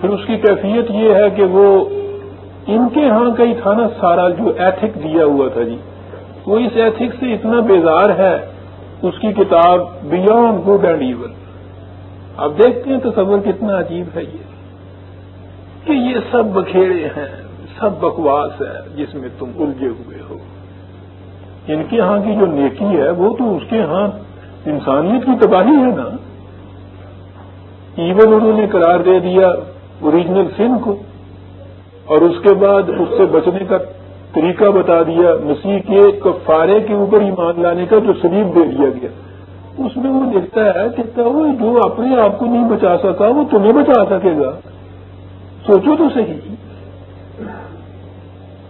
پھر اس کی کیفیت یہ ہے کہ وہ ان کے ہاں کئی تھا نا سارا جو ایتھک دیا ہوا تھا جی وہ اس ایتھک سے اتنا بیزار ہے، اس کی کتاب بیونڈ گڈ اینڈ ایون آپ دیکھتے ہیں تصور کتنا عجیب ہے یہ، کہ یہ سب بکھیڑے ہیں، سب بکواس ہے جس میں تم الجھے ہوئے ہو۔ ان کے ہاں کی جو نیکی ہے، وہ تو اس کے ہاں انسانیت کی تباہی ہے نا۔ ایون انہوں نے قرار دے دیا اوریجنل سن کو۔ اور اس کے بعد اس سے بچنے کا طریقہ بتا دیا، مسیح کے کفارے کے اوپر ایمان لانے کا جو سلیب دے دیا گیا۔ اس میں وہ دیکھتا ہے کہ جو اپنے آپ کو نہیں بچا سکا، وہ تمہیں بچا سکے گا۔ سوچو تو صحیح۔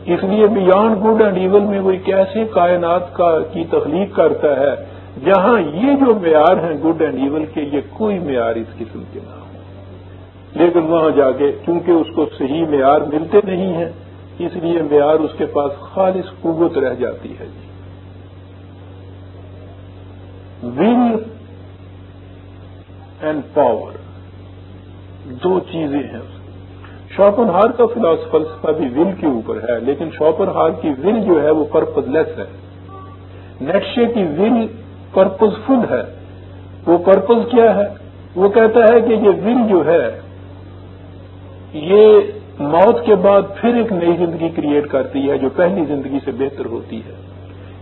اس لیے بیانڈ گڈ اینڈ ایون میں وہ ایک ایسے کائنات کا کی تخلیق کرتا ہے، جہاں یہ جو معیار ہیں گڈ اینڈ ایون کے، یہ کوئی معیار اس قسم کے نہ ہو لیکن وہاں جا کے چونکہ اس کو صحیح معیار ملتے نہیں ہیں، اس لیے معیار اس کے پاس خالص قوت رہ جاتی ہے۔ جی ول اینڈ پاور دو چیزیں ہیں۔ شاپن ہار کا فلسفہ بھی ول کے اوپر ہے، لیکن شاپن ہار کی ول جو ہے وہ پرپز لیس ہے۔ نیٹشے کی ول پرپز فل ہے۔ وہ پرپز کیا ہے؟ وہ کہتا ہے کہ یہ ول جو ہے یہ موت کے بعد پھر ایک نئی زندگی کریٹ کرتی ہے جو پہلی زندگی سے بہتر ہوتی ہے۔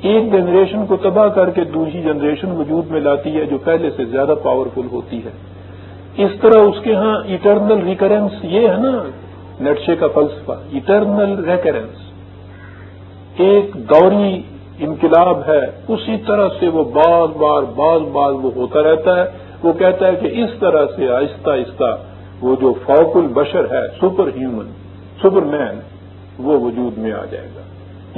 ایک جنریشن کو تباہ کر کے دوسری جنریشن وجود میں لاتی ہے جو پہلے سے زیادہ پاورفل ہوتی ہے۔ اس طرح اس کے ہاں اٹرنل ریکرنس یہ ہے نا، نٹشے کا فلسفہ اٹرنل ریکرنس ایک دوری انقلاب ہے، اسی طرح سے وہ بار بار بار بار وہ ہوتا رہتا ہے۔ وہ کہتا ہے کہ اس طرح سے آہستہ آہستہ وہ جو فوق البشر ہے، سپر ہیومن، سپر مین، وہ وجود میں آ جائے گا۔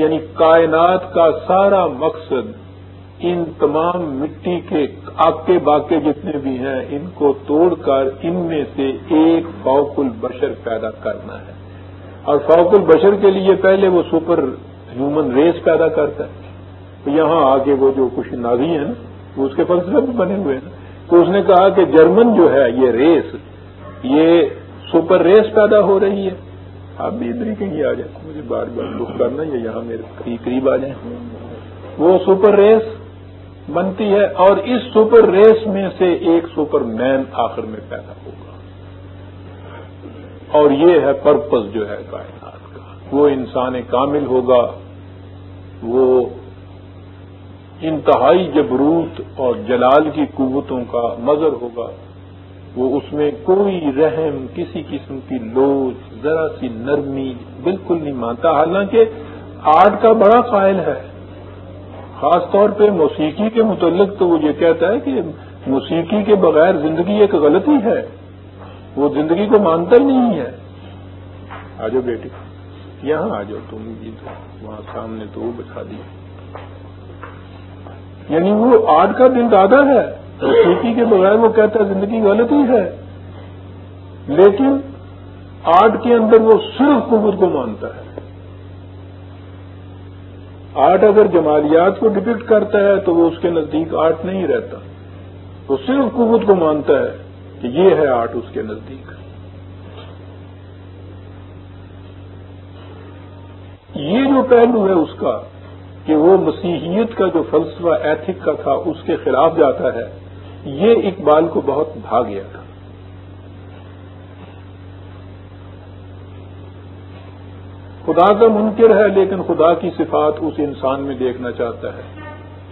یعنی کائنات کا سارا مقصد ان تمام مٹی کے آکے باقے جتنے بھی ہیں، ان کو توڑ کر ان میں سے ایک فوق البشر پیدا کرنا ہے۔ اور فوق البشر کے لیے پہلے وہ سپر ہیومن ریس پیدا کرتا ہے۔ تو یہاں آگے وہ جو کچھ نازی ہیں نا، وہ اس کے فلسفے بھی بنے ہوئے ہیں۔ تو اس نے کہا کہ جرمن جو ہے، یہ ریس یہ سپر ریس پیدا ہو رہی ہے۔ آپ بھی ادھر ہی کہیں آ جائیں۔ مجھے بار بار بک کرنا یا یہاں میرے قریب قریب آ جائیں۔ وہ سپر ریس بنتی ہے اور اس سپر ریس میں سے ایک سپر مین آخر میں پیدا ہوگا۔ اور یہ ہے پرپز جو ہے کائنات کا۔ وہ انسان کامل ہوگا۔ وہ انتہائی جبروت اور جلال کی قوتوں کا مظر ہوگا۔ وہ اس میں کوئی رحم کسی قسم کی لوچ ذرا سی نرمی بالکل نہیں مانتا۔ حالانکہ آرٹ کا بڑا قائل ہے۔ خاص طور پہ موسیقی کے متعلق تو وہ یہ کہتا ہے کہ موسیقی کے بغیر زندگی ایک غلطی ہے۔ وہ زندگی کو مانتا ہی نہیں ہے۔ آ جاؤ بیٹی، یہاں آ جاؤ۔ تم بھی تو وہاں سامنے تو وہ بچا دی یعنی وہ آرٹ کا دن دادا ہے۔ موسیقی کے بغیر وہ کہتا ہے زندگی غلط ہی ہے۔ لیکن آرٹ کے اندر وہ صرف قوت کو مانتا ہے۔ آرٹ اگر جمالیات کو ڈپکٹ کرتا ہے تو وہ اس کے نزدیک آرٹ نہیں رہتا۔ وہ صرف قوت کو مانتا ہے کہ یہ ہے آرٹ اس کے نزدیک۔ یہ جو پہلو ہے اس کا کہ وہ مسیحیت کا جو فلسفہ ایتھک کا تھا، اس کے خلاف جاتا ہے۔ یہ اقبال کو بہت بھا گیا تھا۔ خدا کا منکر ہے لیکن خدا کی صفات اس انسان میں دیکھنا چاہتا ہے۔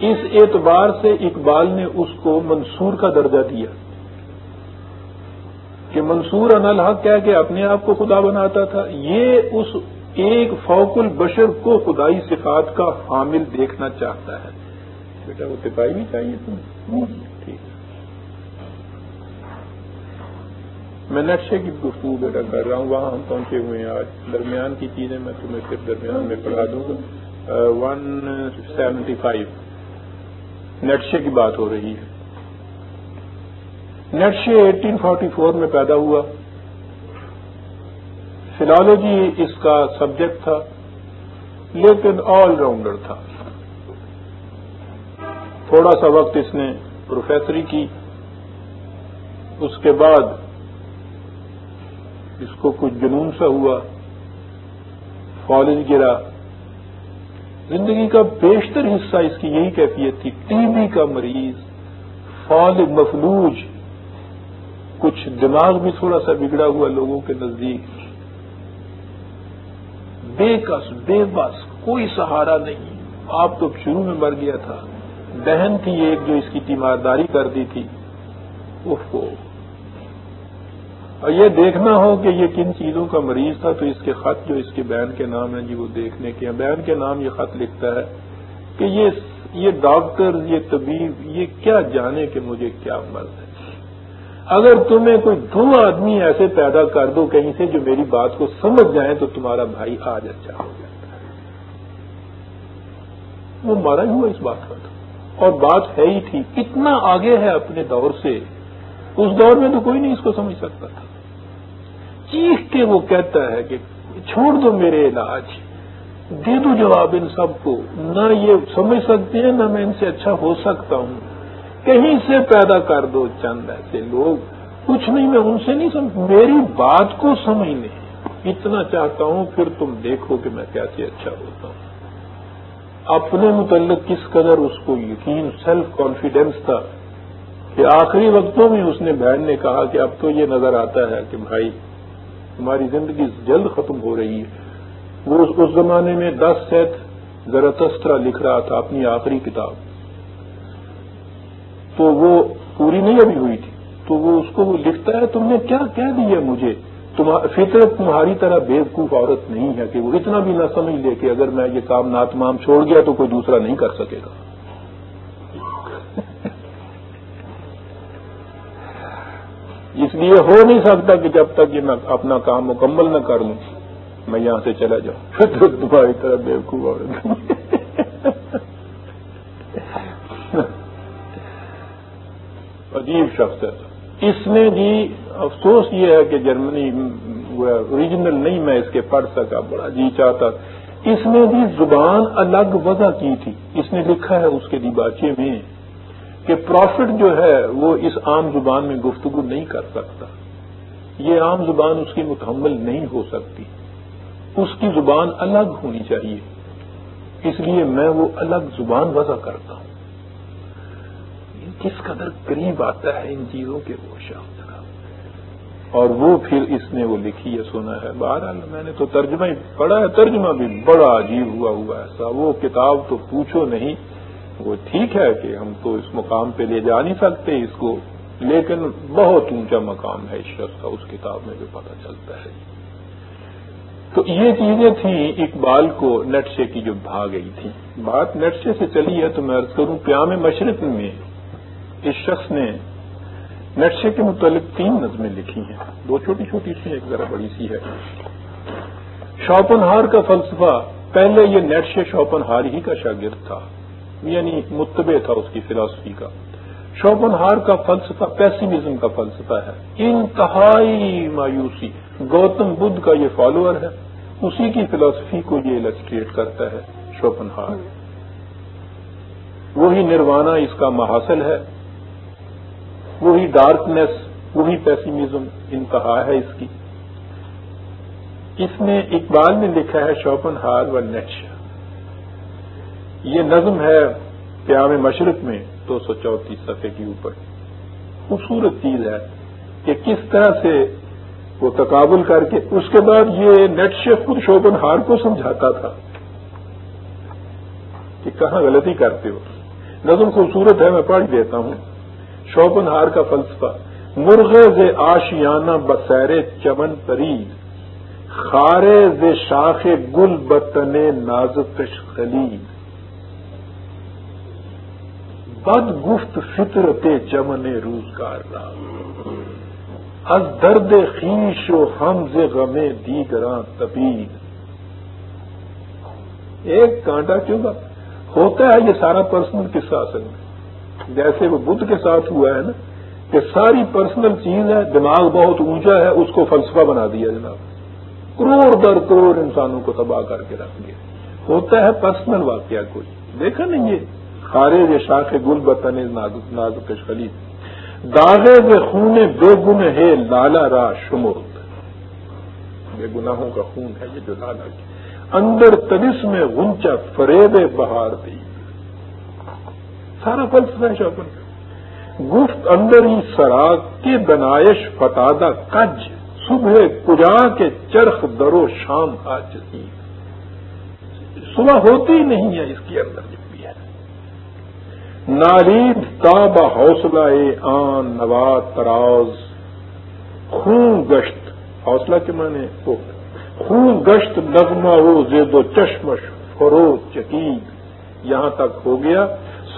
اس اعتبار سے اقبال نے اس کو منصور کا درجہ دیا۔ کہ منصور ان الحق کہہ کے اپنے آپ کو خدا بناتا تھا۔ یہ اس ایک فوق البشر کو خدائی صفات کا حامل دیکھنا چاہتا ہے۔ بیٹا، وہ تپائی بھی چاہیے تم میں نقشے کی گفتگو بیٹا کر رہا ہوں، وہاں ہم پہنچے ہوئے ہیں آج۔ درمیان کی چیزیں میں تمہیں صرف درمیان میں پڑھا دوں گا۔ ون سیونٹی فائیو نقشے کی بات ہو رہی ہے۔ نٹشے ایٹین فورٹی فور میں پیدا ہوا۔ فلالوجی اس کا سبجیکٹ تھا، لیکن آل راؤنڈر تھا۔ تھوڑا سا وقت اس نے پروفیسری کی۔ اس کے بعد اس کو کچھ جنون سا ہوا کالج گرا۔ زندگی کا بیشتر حصہ اس کی یہی کیفیت تھی ٹی بی کا مریض، فال مفلوج۔ کچھ دماغ بھی تھوڑا سا بگڑا ہوا لوگوں کے نزدیک۔ بے کس، بے بس، کوئی سہارا نہیں۔ آپ تو شروع میں مر گیا تھا۔ بہن تھی ایک جو اس کی تیمارداری کر دی تھی۔ اس کو اور یہ دیکھنا ہو کہ یہ کن چیزوں کا مریض تھا، تو اس کے خط جو اس کے بہن کے نام ہیں جی وہ دیکھنے کے بہن کے نام یہ خط لکھتا ہے کہ یہ یہ ڈاکٹر، یہ طبیب، یہ کیا جانے کہ مجھے کیا مرض ہے۔ اگر تمہیں کوئی دو آدمی ایسے پیدا کر دو کہیں سے جو میری بات کو سمجھ جائیں، تو تمہارا بھائی آج اچھا ہو جاتا ہے۔ وہ مارا ہی ہوا اس بات کا اور بات ہے ہی تھی اتنا آگے ہے اپنے دور سے اس دور میں تو کوئی نہیں اس کو سمجھ سکتا تھا۔ چیخ کے وہ کہتا ہے کہ چھوڑ دو میرے علاج، دے دو جواب ان سب کو۔ نہ یہ سمجھ سکتے ہیں، نہ میں ان سے اچھا ہو سکتا ہوں۔ کہیں سے پیدا کر دو چند ایسے لوگ۔ کچھ نہیں، میں ان سے نہیں سمجھ، میری بات کو سمجھنے۔ اتنا چاہتا ہوں، پھر تم دیکھو کہ میں کیسے اچھا ہوتا ہوں۔ اپنے متعلق کس قدر اس کو یقین سیلف کانفیڈینس تھا۔ کہ آخری وقتوں میں اس نے بہن نے کہا کہ اب تو یہ نظر آتا ہے کہ بھائی ہماری زندگی جلد ختم ہو رہی ہے۔ وہ اس زمانے میں دس سیٹ زرتسترا لکھ رہا تھا اپنی آخری کتاب۔ تو وہ پوری نہیں ابھی ہوئی تھی۔ تو وہ اس کو وہ لکھتا ہے، تم نے کیا کہہ دیا مجھے؟ فطرت تمہاری طرح بیوقوف عورت نہیں ہے کہ وہ اتنا بھی نہ سمجھ لے کہ اگر میں یہ کام ناتمام چھوڑ گیا تو کوئی دوسرا نہیں کر سکے گا۔ اس لیے ہو نہیں سکتا کہ جب تک یہ میں اپنا کام مکمل نہ کر لوں، میں یہاں سے چلا جاؤں۔ فطرت تمہاری طرح بیوقوف عورت۔ عجیب شخص ہے۔ اس نے جی افسوس یہ ہے کہ جرمنی اوریجنل نہیں میں اس کے پڑھ سکا، بڑا جی چاہتا۔ اس نے بھی زبان الگ وضع کی تھی۔ اس نے لکھا ہے اس کے دیباچے میں کہ پروفٹ جو ہے وہ اس عام زبان میں گفتگو نہیں کر سکتا۔ یہ عام زبان اس کی مکمل نہیں ہو سکتی۔ اس کی زبان الگ ہونی چاہیے۔ اس لیے میں وہ الگ زبان وضع کرتا ہوں۔ کس قدر قریب آتا ہے ان چیزوں کے وہ شخص کا اور وہ پھر اس نے وہ لکھی ہے، سنا ہے۔ بہرحال میں نے تو ترجمہ ہی پڑھا ہے، ترجمہ بھی بڑا عجیب ہوا ہوا ایسا وہ کتاب تو پوچھو نہیں۔ وہ ٹھیک ہے کہ ہم تو اس مقام پہ لے جا نہیں سکتے، اس کو، لیکن بہت اونچا مقام ہے اس شخص کا، اس کتاب میں جو پتہ چلتا ہے۔ تو یہ چیزیں تھیں اقبال کو نٹشے کی جو بھا گئی تھی بات نٹشے سے چلی ہے تو میں ارض کروں پیام مشرق میں اس شخص نے نقشے کے متعلق تین نظمیں لکھی ہیں۔ دو چھوٹی چھوٹی سی، ایک ذرا بڑی سی ہے۔ شوپن ہار کا فلسفہ، پہلے یہ نیٹشے شوپن ہار ہی کا شاگرد تھا۔ یعنی متبع تھا اس کی فلاسفی کا۔ شوپن ہار کا فلسفہ پیسیمزم کا فلسفہ ہے۔ انتہائی مایوسی۔ گوتم بدھ کا یہ فالوور ہے۔ اسی کی فلاسفی کو یہ السٹریٹ کرتا ہے شوپن ہار وہی نروانا اس کا محاصل ہے۔ وہی ڈارکنیس وہی پیسیمزم انتہا ہے اس کی۔ اس میں اقبال نے لکھا ہے شوپن ہار و نچ یہ نظم ہے قیام مشرق میں دو سو چونتیس صفحے کے اوپر۔ خوبصورت چیز ہے کہ کس طرح سے وہ تقابل کر کے اس کے بعد یہ نیٹ شیف خود شوپن ہار کو سمجھاتا تھا کہ کہاں غلطی کرتے ہو۔ نظم خوبصورت ہے، میں پڑھ دیتا ہوں۔ شوپن ہار کا فلسفہ مرغ آشیانہ بسیر چمن پری خارے ز شاخ گل بتن نازکش خلی بد گفت فطرت چمن روزگار رام از درد خیش و حمز غمے دیگراں طبیب ایک کانٹا کیوں گا ہوتا ہے یہ سارا پرسنل قصہ اصل میں۔ جیسے وہ بدھ کے ساتھ ہوا ہے نا، کہ ساری پرسنل چیز ہے، دماغ بہت اونچا ہے، اس کو فلسفہ بنا دیا جناب۔ کروڑ در کروڑ انسانوں کو تباہ کر کے رکھ دیا۔ ہوتا ہے پرسنل واقعہ کوئی۔ دیکھا نہیں یہ۔ خارے شاخ گل بتن نازک خلیف داغے بے خون بے گن ہے، لالا را شمرد۔ بے گناہوں کا خون ہے، یہ جو لالا کی اندر تبس میں غنچا فریب بہار دی۔ سارا فلسفہ شوپن گفت اندر ہی سراغ کی بنائش فتادہ کج۔ صبح کجا کے چرخ درو شام آج صبح ہوتی نہیں ہے اس کے اندر۔ جو بھی ہے تاب حوصلہ آن نوات تراز خون گشت، حوصلہ کے معنی وہ، خون گشت نغمہ ہو زید و چشمش، فروغ چکید، یہاں تک ہو گیا،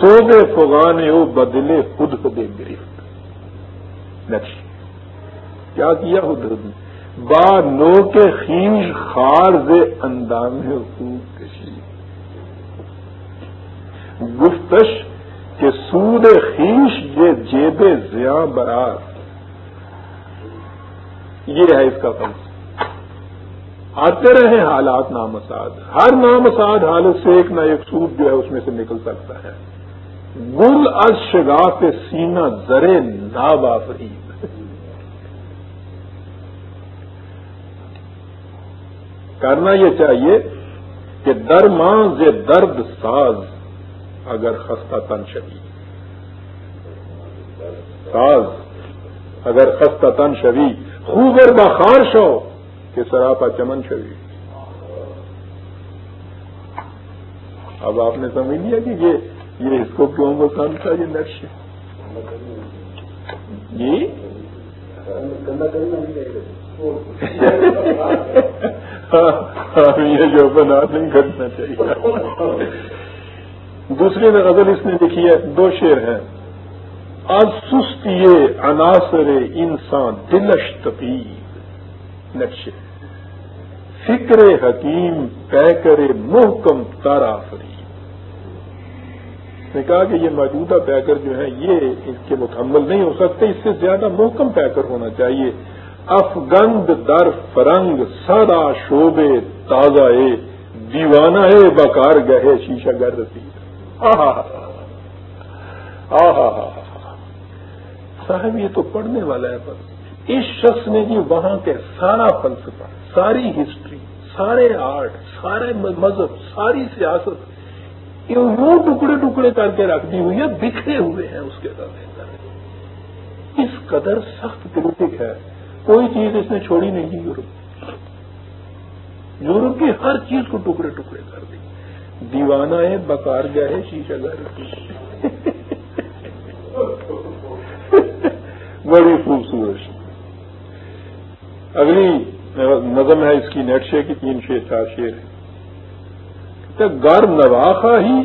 سوگے فغانے ہو بدلے خود خدے گرفت۔ نقش۔ کیا کیا خود با نو کے خیش خار زے اندام خوب کشی۔ گفتش کے سود خیش یہ جیب زیاں برار یہ ہے اس کا فلسفہ آتے رہے حالات نامساد ہر نامساد حالت سے ایک نہ ایک سوٹ جو ہے اس میں سے نکل سکتا ہے۔ گل از شگاف سینا زرے ناب آفری کرنا یہ چاہیے کہ درماں ز درد ساز۔ اگر خستہ تن شبی ساز، اگر خستہ تن شبی خوبر بخار شو کہ سراپا چمن چلی اب آپ نے سمجھ لیا کہ یہ یہ اس کو کیوں پسند تھا، یہ نقش؟ جی؟ ہاں، ہاں، یہ جو بنا نہیں کرنا چاہیے۔ دوسری میں غزل اس نے لکھی ہے، دو شیر ہیں۔ آج سست یہ عناصر انسان، دلش تبیر نقشے فکر حکیم طے کرے محکم تارا فری نے کہا کہ یہ موجودہ پیکر جو ہے یہ اس کے مکمل نہیں ہو سکتے، اس سے زیادہ محکم پیکر ہونا چاہیے۔ افغند در فرنگ سدا شوبے تازہ دیوانہ ہے، بکار گہے شیشہ گر رسی صاحب، یہ تو پڑھنے والا ہے پر اس شخص نے جی وہاں کے سارا فلسفہ، ساری ہسٹری، سارے آرٹ، سارے مذہب، ساری سیاست یوں ٹکڑے ٹکڑے کر کے رکھ دی ہوئی ہے، بکھرے ہوئے ہیں اس کے اندر اس قدر سخت کرٹک ہے، کوئی چیز اس نے چھوڑی نہیں یورپ۔ یورپ کی ہر چیز کو ٹکڑے ٹکڑے کر دی۔ دیوانہ ہے، بکار گیا ہے، شیشہ گھر بڑی خوبصورت اگلی نظم ہے، اس کی نیٹ شے کی تین شیر چار شیر ہے گر نواخا ہی